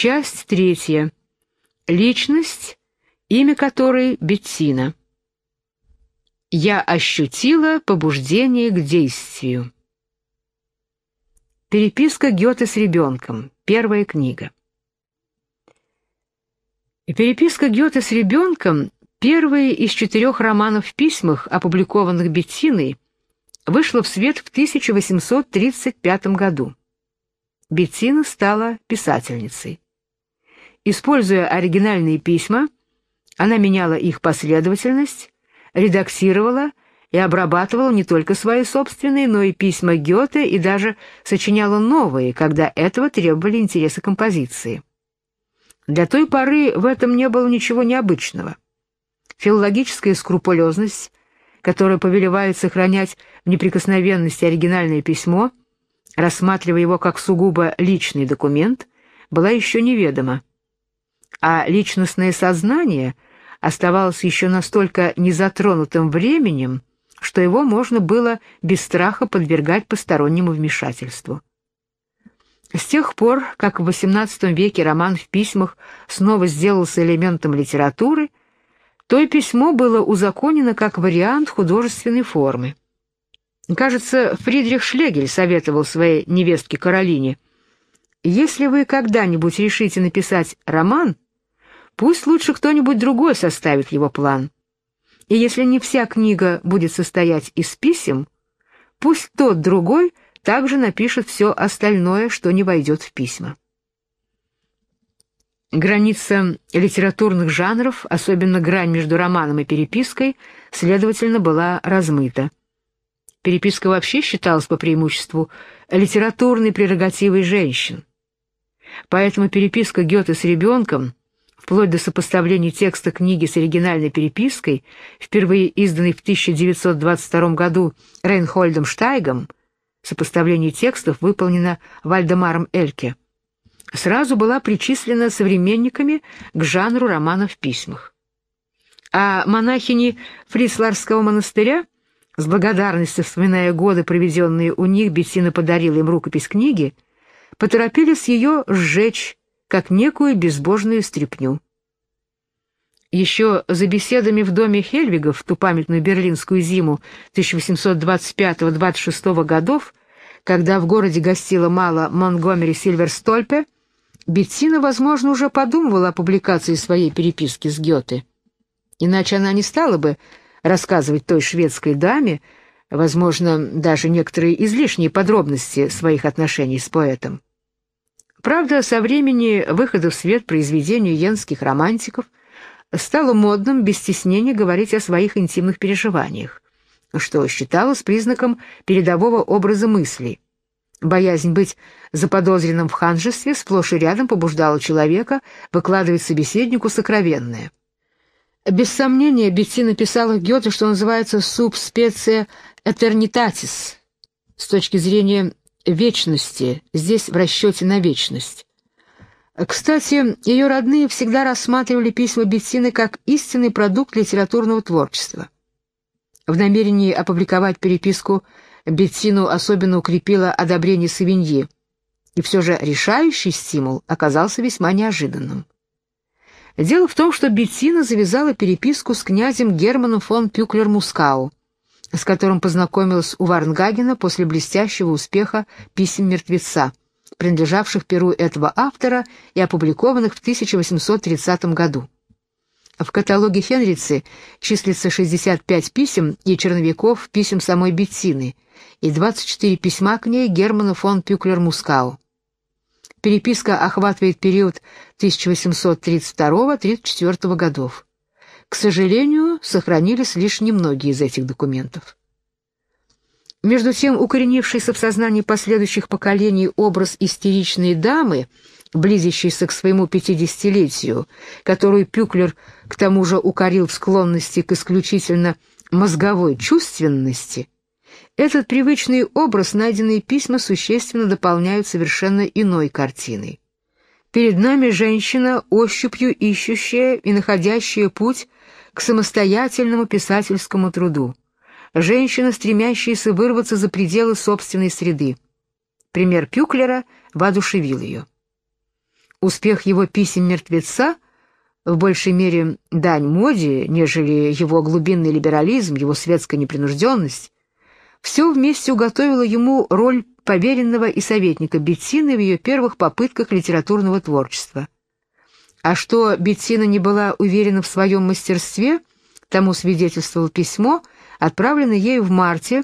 Часть третья. Личность, имя которой Беттина. Я ощутила побуждение к действию. Переписка Гёте с ребенком. Первая книга. Переписка Гёте с ребенком, первый из четырех романов в письмах, опубликованных Беттиной, вышла в свет в 1835 году. Беттина стала писательницей. Используя оригинальные письма, она меняла их последовательность, редактировала и обрабатывала не только свои собственные, но и письма Гёте и даже сочиняла новые, когда этого требовали интересы композиции. Для той поры в этом не было ничего необычного. Филологическая скрупулезность, которая повелевает сохранять в неприкосновенности оригинальное письмо, рассматривая его как сугубо личный документ, была еще неведома. А личностное сознание оставалось еще настолько незатронутым временем, что его можно было без страха подвергать постороннему вмешательству. С тех пор, как в XVIII веке роман в письмах снова сделался элементом литературы, то и письмо было узаконено как вариант художественной формы. Кажется, Фридрих Шлегель советовал своей невестке Каролине, «Если вы когда-нибудь решите написать роман, пусть лучше кто-нибудь другой составит его план». И если не вся книга будет состоять из писем, пусть тот другой также напишет все остальное, что не войдет в письма. Граница литературных жанров, особенно грань между романом и перепиской, следовательно, была размыта. Переписка вообще считалась по преимуществу литературной прерогативой женщин. Поэтому переписка Гёте с ребенком вплоть до сопоставления текста книги с оригинальной перепиской, впервые изданной в 1922 году Рейнхольдом Штайгом, сопоставление текстов выполнено Вальдемаром Эльке, сразу была причислена современниками к жанру романа в письмах. А монахини Фрицларского монастыря, с благодарностью вспоминая годы, проведенные у них, Беттина подарила им рукопись книги, поторопились ее сжечь как некую безбожную стряпню. Еще за беседами в доме Хельвигов в ту памятную берлинскую зиму 1825-26 годов, когда в городе гостила мало Монгомери Сильверстольпе, Беттина, возможно, уже подумывала о публикации своей переписки с Гёте. Иначе она не стала бы рассказывать той шведской даме, возможно, даже некоторые излишние подробности своих отношений с поэтом. Правда, со времени выхода в свет произведений йенских романтиков стало модным без стеснения говорить о своих интимных переживаниях, что считалось признаком передового образа мыслей. Боязнь быть заподозренным в ханжестве сплошь и рядом побуждала человека выкладывать собеседнику сокровенное. Без сомнения, Беттина писала Гёте, что называется «суб специя этернитатис» с точки зрения вечности, здесь в расчете на вечность. Кстати, ее родные всегда рассматривали письма Беттины как истинный продукт литературного творчества. В намерении опубликовать переписку Беттину особенно укрепило одобрение Савиньи, и все же решающий стимул оказался весьма неожиданным. Дело в том, что Беттина завязала переписку с князем Германом фон Пюклер-Мускау, с которым познакомилась у Варнгагена после блестящего успеха «Писем мертвеца», принадлежавших перу этого автора и опубликованных в 1830 году. В каталоге Хенрицы числится 65 писем и черновиков писем самой Беттины и 24 письма к ней Германа фон Пюклер-Мускау. Переписка охватывает период 1832-34 годов. К сожалению, сохранились лишь немногие из этих документов. Между тем, укоренившийся в сознании последующих поколений образ истеричной дамы, близящейся к своему пятидесятилетию, которую Пюклер к тому же укорил в склонности к исключительно мозговой чувственности, этот привычный образ, найденные письма, существенно дополняют совершенно иной картиной. Перед нами женщина, ощупью ищущая и находящая путь к самостоятельному писательскому труду. Женщина, стремящаяся вырваться за пределы собственной среды. Пример Пюклера воодушевил ее. Успех его писем мертвеца в большей мере дань моде, нежели его глубинный либерализм, его светская непринужденность, все вместе уготовило ему роль поверенного и советника Беттины в ее первых попытках литературного творчества. А что Беттина не была уверена в своем мастерстве, тому свидетельствовало письмо, отправленное ею в марте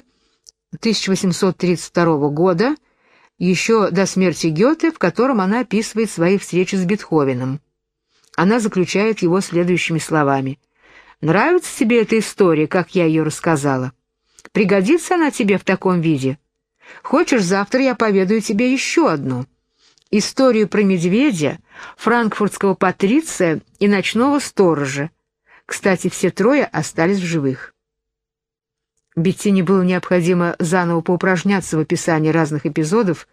1832 года, еще до смерти Гёте, в котором она описывает свои встречи с Бетховеном. Она заключает его следующими словами. «Нравится тебе эта история, как я ее рассказала? Пригодится она тебе в таком виде? Хочешь, завтра я поведаю тебе еще одну. Историю про медведя, франкфуртского патриция и ночного сторожа. Кстати, все трое остались в живых». Беттине было необходимо заново поупражняться в описании разных эпизодов,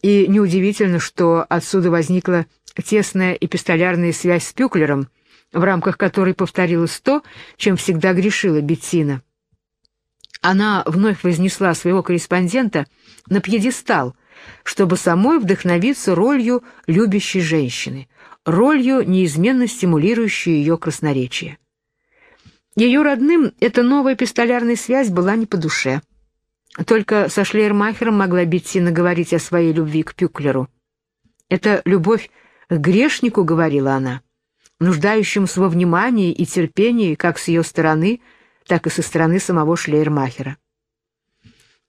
и неудивительно, что отсюда возникла тесная эпистолярная связь с Пюклером, в рамках которой повторилось то, чем всегда грешила Беттина. Она вновь вознесла своего корреспондента на пьедестал, чтобы самой вдохновиться ролью любящей женщины, ролью, неизменно стимулирующей ее красноречие. Ее родным эта новая пистолярная связь была не по душе. Только со Шлейермахером могла Беттина говорить о своей любви к Пюклеру. «Это любовь к грешнику», — говорила она, нуждающемуся во внимании и терпении как с ее стороны, так и со стороны самого Шлейермахера.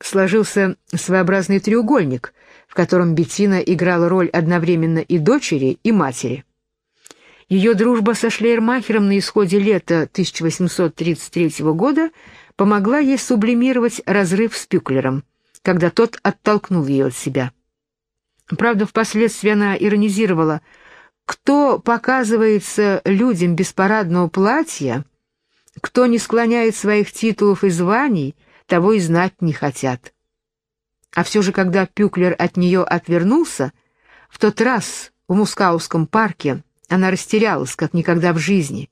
Сложился своеобразный треугольник, в котором Беттина играла роль одновременно и дочери, и матери. Ее дружба со Шлейермахером на исходе лета 1833 года помогла ей сублимировать разрыв с Пюклером, когда тот оттолкнул ее от себя. Правда, впоследствии она иронизировала, кто показывается людям без парадного платья, кто не склоняет своих титулов и званий, того и знать не хотят. А все же, когда Пюклер от нее отвернулся, в тот раз в Мускауском парке она растерялась, как никогда в жизни.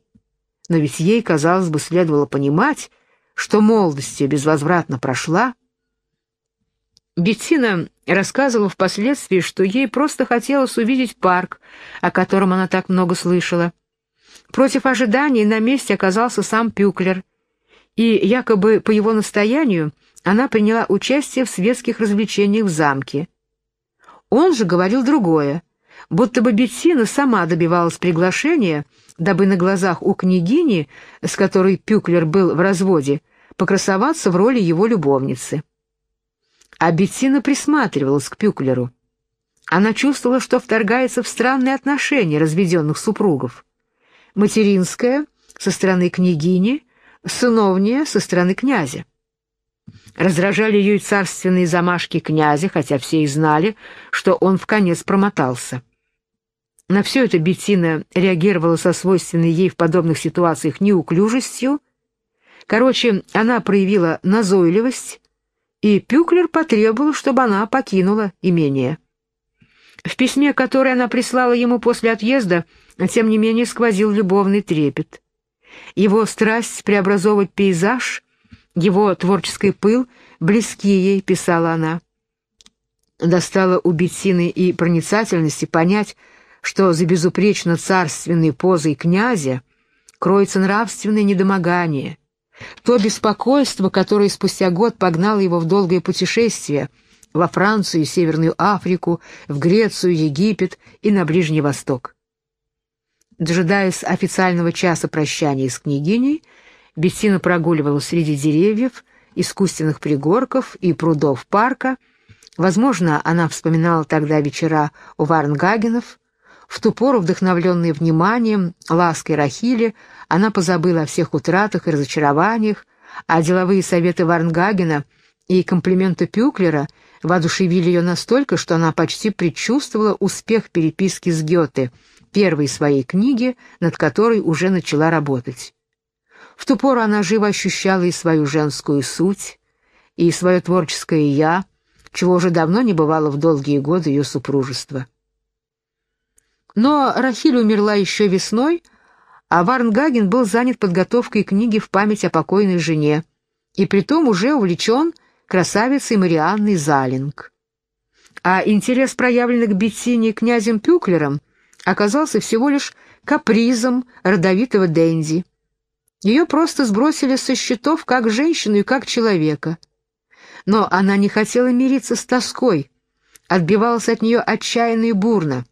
Но ведь ей, казалось бы, следовало понимать, что молодость безвозвратно прошла. Беттина рассказывала впоследствии, что ей просто хотелось увидеть парк, о котором она так много слышала. Против ожиданий на месте оказался сам Пюклер, и якобы по его настоянию она приняла участие в светских развлечениях в замке. Он же говорил другое, будто бы Беттина сама добивалась приглашения, дабы на глазах у княгини, с которой Пюклер был в разводе, покрасоваться в роли его любовницы. А Беттина присматривалась к Пюклеру. Она чувствовала, что вторгается в странные отношения разведенных супругов. Материнская со стороны княгини, сыновняя со стороны князя. Раздражали ее и царственные замашки князя, хотя все и знали, что он в конец промотался. На все это Беттина реагировала со свойственной ей в подобных ситуациях неуклюжестью. Короче, она проявила назойливость, и Пюклер потребовал, чтобы она покинула имение. В письме, которое она прислала ему после отъезда, тем не менее сквозил любовный трепет. Его страсть преобразовывать пейзаж, его творческий пыл близки ей, писала она. Достала у Беттины и проницательности понять, что за безупречно царственной позой князя кроется нравственное недомогание, то беспокойство, которое спустя год погнало его в долгое путешествие во Францию, Северную Африку, в Грецию, Египет и на Ближний Восток. Дожидаясь официального часа прощания с княгиней, Беттина прогуливалась среди деревьев, искусственных пригорков и прудов парка. Возможно, она вспоминала тогда вечера у Варнгагенов, в ту пору, вдохновленная вниманием, лаской Рахили, она позабыла о всех утратах и разочарованиях, а деловые советы Варнгагена и комплименты Пюклера воодушевили ее настолько, что она почти предчувствовала успех переписки с Гёте, первой своей книги, над которой уже начала работать. В ту пору она живо ощущала и свою женскую суть, и свое творческое «я», чего уже давно не бывало в долгие годы ее супружества. Но Рахиль умерла еще весной, а Варнгаген был занят подготовкой книги в память о покойной жене, и притом уже увлечен красавицей Марианной Залинг. А интерес, проявленный к Беттине князем Пюклером, оказался всего лишь капризом родовитого Дэнди. Ее просто сбросили со счетов как женщину и как человека. Но она не хотела мириться с тоской, отбивалась от нее отчаянно и бурно.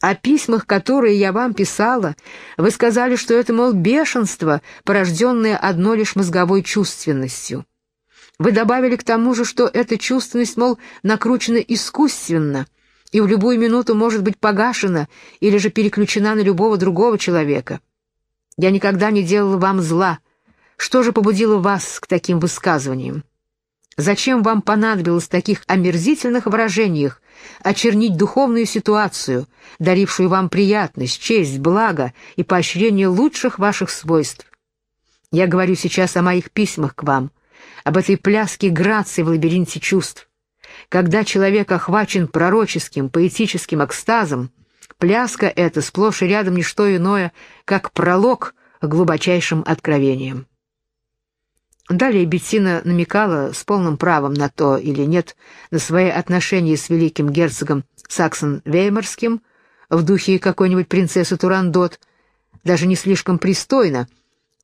О письмах, которые я вам писала, вы сказали, что это, мол, бешенство, порожденное одной лишь мозговой чувственностью. Вы добавили к тому же, что эта чувственность, мол, накручена искусственно и в любую минуту может быть погашена или же переключена на любого другого человека. Я никогда не делала вам зла. Что же побудило вас к таким высказываниям? Зачем вам понадобилось в таких омерзительных выражениях очернить духовную ситуацию, дарившую вам приятность, честь, благо и поощрение лучших ваших свойств? Я говорю сейчас о моих письмах к вам, об этой пляске грации в лабиринте чувств. Когда человек охвачен пророческим, поэтическим экстазом, Пляска эта сплошь и рядом не что иное, как пролог глубочайшим откровениям. Далее Беттина намекала с полным правом на то или нет на свои отношения с великим герцогом Саксон-Веймарским в духе какой-нибудь принцессы Турандот, даже не слишком пристойно,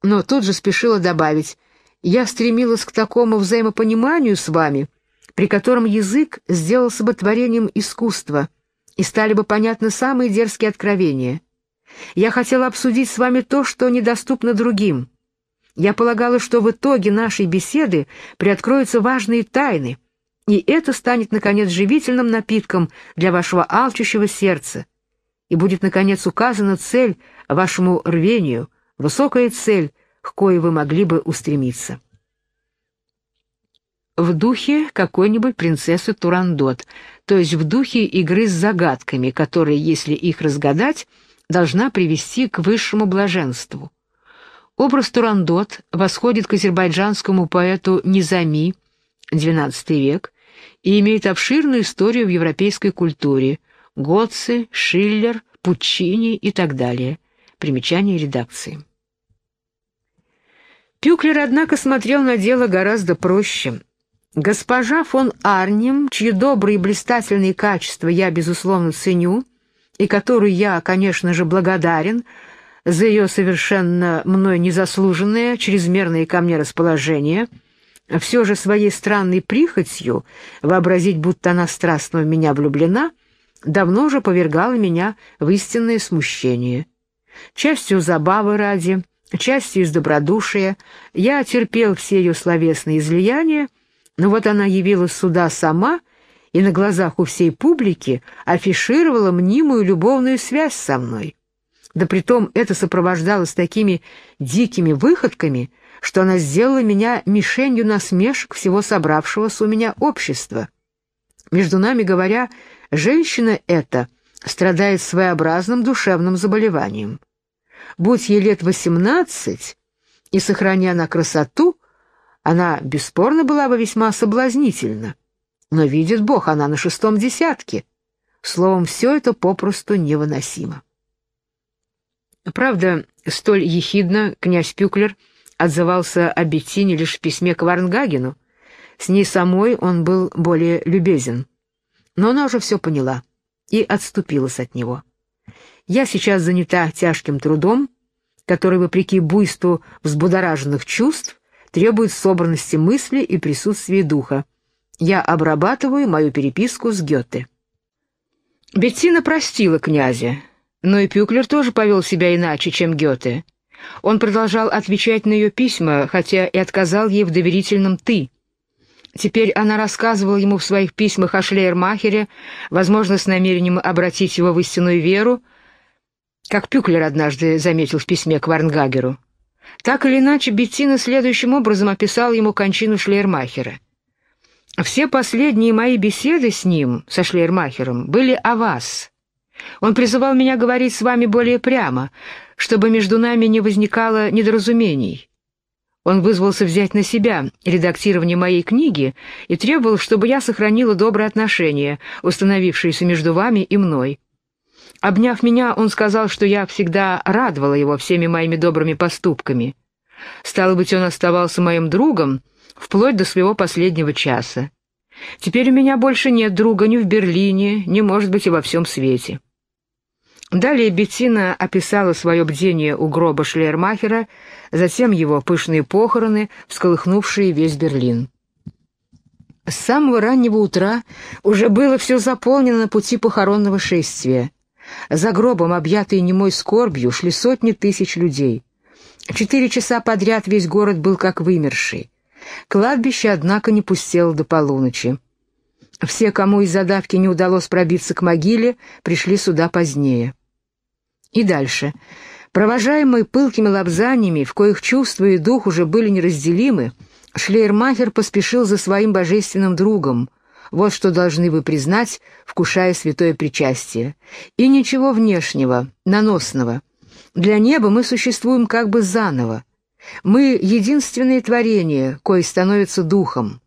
но тут же спешила добавить «Я стремилась к такому взаимопониманию с вами, при котором язык сделался бы творением искусства» и стали бы понятны самые дерзкие откровения. Я хотела обсудить с вами то, что недоступно другим. Я полагала, что в итоге нашей беседы приоткроются важные тайны, и это станет, наконец, живительным напитком для вашего алчущего сердца, и будет, наконец, указана цель вашему рвению, высокая цель, к коей вы могли бы устремиться в духе какой-нибудь принцессы Турандот, то есть в духе игры с загадками, которая, если их разгадать, должна привести к высшему блаженству. Образ Турандот восходит к азербайджанскому поэту Низами, XII век, и имеет обширную историю в европейской культуре – Готце, Шиллер, Пуччини и так далее. Примечание редакции. Пюклер, однако, смотрел на дело гораздо проще – Госпожа фон Арнем, чьи добрые и блистательные качества я, безусловно, ценю, и которой я, конечно же, благодарен за ее совершенно мной незаслуженное, чрезмерное ко мне расположение, все же своей странной прихотью вообразить, будто она страстно в меня влюблена, давно же повергала меня в истинное смущение. Частью забавы ради, частью из добродушия я терпел все ее словесные излияния, но вот она явилась сюда сама и на глазах у всей публики афишировала мнимую любовную связь со мной. Да притом это сопровождалось такими дикими выходками, что она сделала меня мишенью насмешек всего собравшегося у меня общества. Между нами говоря, женщина эта страдает своеобразным душевным заболеванием. Будь ей лет восемнадцать, и сохраня на красоту, она бесспорно была бы весьма соблазнительна. Но, видит Бог, она на шестом десятке. Словом, все это попросту невыносимо. Правда, столь ехидно князь Пюклер отзывался о Беттине лишь в письме к Варнгагену. С ней самой он был более любезен. Но она уже все поняла и отступилась от него. Я сейчас занята тяжким трудом, который, вопреки буйству взбудораженных чувств, требует собранности мысли и присутствия духа. Я обрабатываю мою переписку с Гёте. Беттина простила князя, но и Пюклер тоже повел себя иначе, чем Гёте. Он продолжал отвечать на ее письма, хотя и отказал ей в доверительном «ты». Теперь она рассказывала ему в своих письмах о Шлейермахере, возможно, с намерением обратить его в истинную веру, как Пюклер однажды заметил в письме к Варнгагеру. Так или иначе, Беттина следующим образом описал ему кончину Шлейермахера. «Все последние мои беседы с ним, со Шлейермахером, были о вас. Он призывал меня говорить с вами более прямо, чтобы между нами не возникало недоразумений. Он вызвался взять на себя редактирование моей книги и требовал, чтобы я сохранила добрые отношения, установившиеся между вами и мной. Обняв меня, он сказал, что я всегда радовала его всеми моими добрыми поступками. Стало быть, он оставался моим другом вплоть до своего последнего часа. Теперь у меня больше нет друга ни в Берлине, ни, может быть, и во всем свете. Далее Беттина описала свое бдение у гроба Шлейермахера, затем его пышные похороны, всколыхнувшие весь Берлин. С самого раннего утра уже было все заполнено на пути похоронного шествия. За гробом, объятые немой скорбью, шли сотни тысяч людей. Четыре часа подряд весь город был как вымерший. Кладбище, однако, не пустело до полуночи. Все, кому из задавки не удалось пробиться к могиле, пришли сюда позднее. И дальше. Провожаемый пылкими лапзаниями, в коих чувства и дух уже были неразделимы, Шлейермахер поспешил за своим божественным другом. Вот что должны вы признать, вкушая святое причастие. И ничего внешнего, наносного. Для неба мы существуем как бы заново. Мы — единственные творения, кои становятся духом.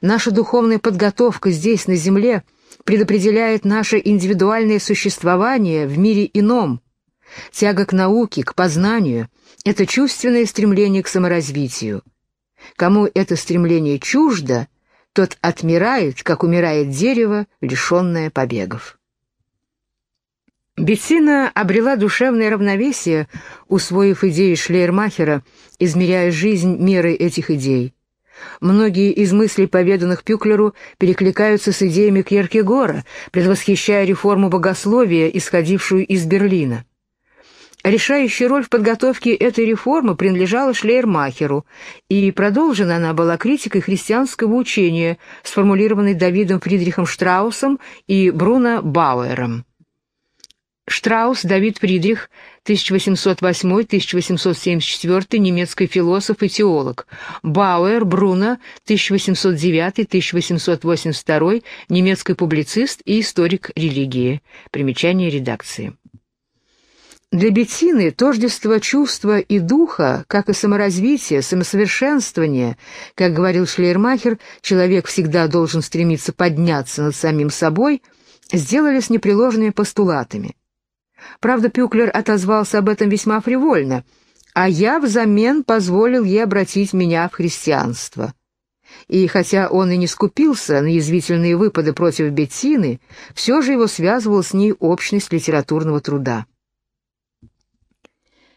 Наша духовная подготовка здесь, на земле, предопределяет наше индивидуальное существование в мире ином. Тяга к науке, к познанию — это чувственное стремление к саморазвитию. Кому это стремление чуждо, тот отмирает, как умирает дерево, лишенное побегов. Беттина обрела душевное равновесие, усвоив идеи Шлейермахера, измеряя жизнь мерой этих идей. Многие из мыслей, поведанных Пюклеру, перекликаются с идеями Кьеркегора, предвосхищая реформу богословия, исходившую из Берлина. Решающая роль в подготовке этой реформы принадлежала Шлейермахеру, и продолжена она была критикой христианского учения, сформулированной Давидом Фридрихом Штраусом и Бруно Бауэром. Штраус Давид Фридрих, 1808-1874, немецкий философ и теолог. Бауэр Бруно, 1809-1882, немецкий публицист и историк религии. Примечание редакции. Для Беттины тождество чувства и духа, как и саморазвитие, самосовершенствование, как говорил Шлейермахер, человек всегда должен стремиться подняться над самим собой, сделались непреложными постулатами. Правда, Пюклер отозвался об этом весьма фривольно, а я взамен позволил ей обратить меня в христианство. И хотя он и не скупился на язвительные выпады против Беттины, все же его связывал с ней общность литературного труда.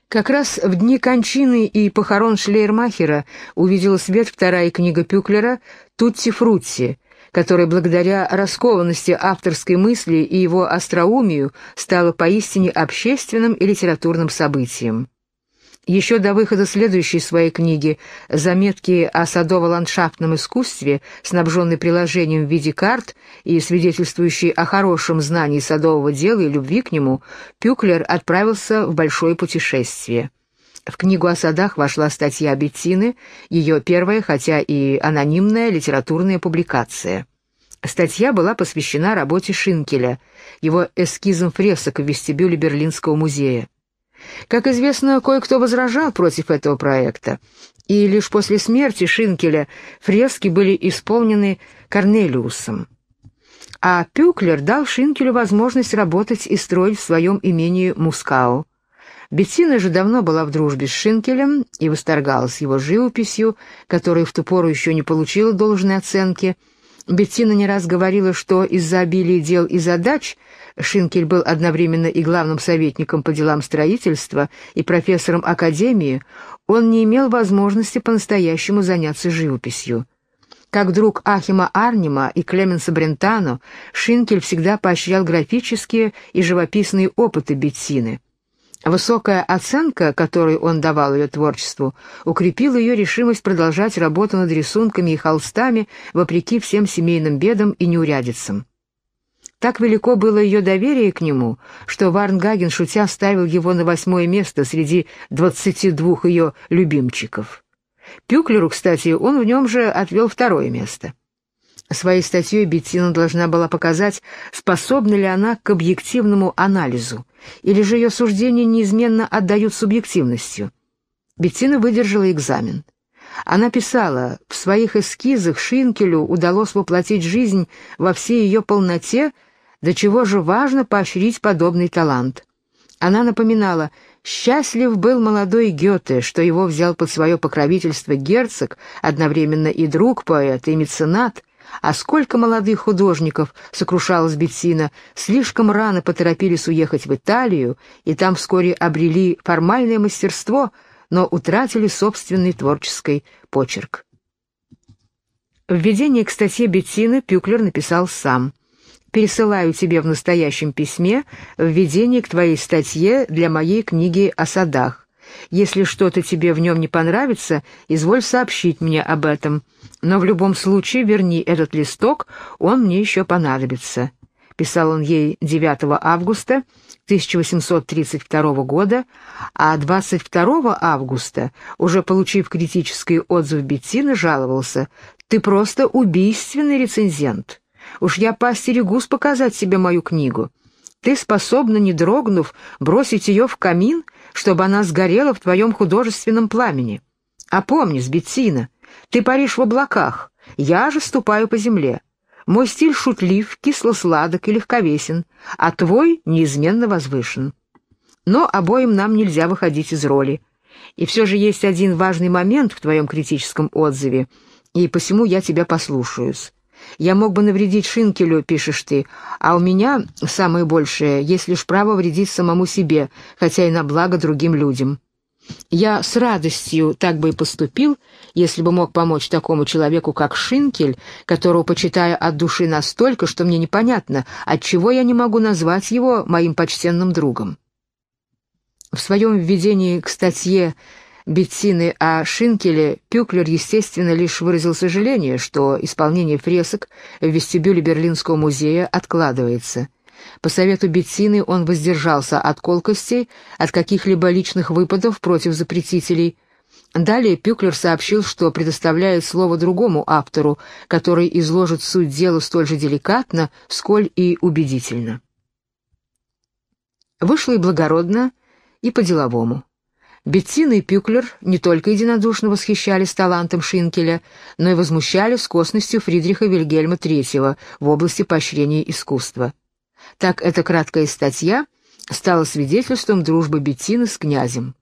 Как раз в дни кончины и похорон Шлейермахера увидела свет вторая книга Пюклера «Тутти Фрутти», которая благодаря раскованности авторской мысли и его остроумию стала поистине общественным и литературным событием. Еще до выхода следующей своей книги «Заметки о садово-ландшафтном искусстве», снабженной приложением в виде карт и свидетельствующей о хорошем знании садового дела и любви к нему, Пюклер отправился в большое путешествие. В книгу о садах вошла статья Беттины, ее первая, хотя и анонимная, литературная публикация. Статья была посвящена работе Шинкеля, его эскизам фресок в вестибюле Берлинского музея. Как известно, кое-кто возражал против этого проекта, и лишь после смерти Шинкеля фрески были исполнены Корнелиусом. А Пюклер дал Шинкелю возможность работать и строить в своем имении Мускау. Беттина же давно была в дружбе с Шинкелем и восторгалась его живописью, которая в ту пору еще не получила должной оценки. Беттина не раз говорила, что из-за обилия дел и задач Шинкель был одновременно и главным советником по делам строительства и профессором академии, он не имел возможности по-настоящему заняться живописью. Как друг Ахима Арнима и Клеменса Брентано, Шинкель всегда поощрял графические и живописные опыты Беттины. Высокая оценка, которую он давал ее творчеству, укрепила ее решимость продолжать работу над рисунками и холстами вопреки всем семейным бедам и неурядицам. Так велико было ее доверие к нему, что Варнгаген, шутя, ставил его на восьмое место среди двадцати двух ее любимчиков. Пюклеру, кстати, он в нем же отвел второе место. Своей статьей Беттина должна была показать, способна ли она к объективному анализу, или же ее суждения неизменно отдают субъективностью. Беттина выдержала экзамен. Она писала, в своих эскизах Шинкелю удалось воплотить жизнь во всей ее полноте до чего же важно поощрить подобный талант. Она напоминала, счастлив был молодой Гёте, что его взял под свое покровительство герцог, одновременно и друг поэта, и меценат, А сколько молодых художников, сокрушалась Беттина, слишком рано поторопились уехать в Италию, и там вскоре обрели формальное мастерство, но утратили собственный творческий почерк. Введение к статье Беттины Пюклер написал сам. «Пересылаю тебе в настоящем письме введение к твоей статье для моей книги о садах. Если что-то тебе в нем не понравится, изволь сообщить мне об этом. Но в любом случае верни этот листок, он мне еще понадобится». Писал он ей 9 августа 1832 года, а 22 августа, уже получив критический отзыв Беттины, жаловался «Ты просто убийственный рецензент. Уж я поостерегусь показать себе мою книгу. Ты способна, не дрогнув, бросить ее в камин, чтобы она сгорела в твоем художественном пламени. Опомнись, Беттина, ты паришь в облаках, я же ступаю по земле. Мой стиль шутлив, кисло-сладок и легковесен, а твой неизменно возвышен. Но обоим нам нельзя выходить из роли. И все же есть один важный момент в твоем критическом отзыве, и посему я тебя послушаюсь. Я мог бы навредить Шинкелю, пишешь ты, а у меня самое большее, есть лишь право вредить самому себе, хотя и на благо другим людям. Я с радостью так бы и поступил, если бы мог помочь такому человеку, как Шинкель, которого почитаю от души настолько, что мне непонятно, отчего я не могу назвать его моим почтенным другом. В своем введении к статье Беттины о Шинкеле Пюклер, естественно, лишь выразил сожаление, что исполнение фресок в вестибюле Берлинского музея откладывается. По совету Беттины он воздержался от колкостей, от каких-либо личных выпадов против запретителей. Далее Пюклер сообщил, что предоставляет слово другому автору, который изложит суть дела столь же деликатно, сколь и убедительно. Вышло и благородно, и по-деловому. Беттина и Пюклер не только единодушно восхищались талантом Шинкеля, но и возмущались косностью Фридриха Вильгельма III в области поощрения искусства. Так эта краткая статья стала свидетельством дружбы Беттины с князем.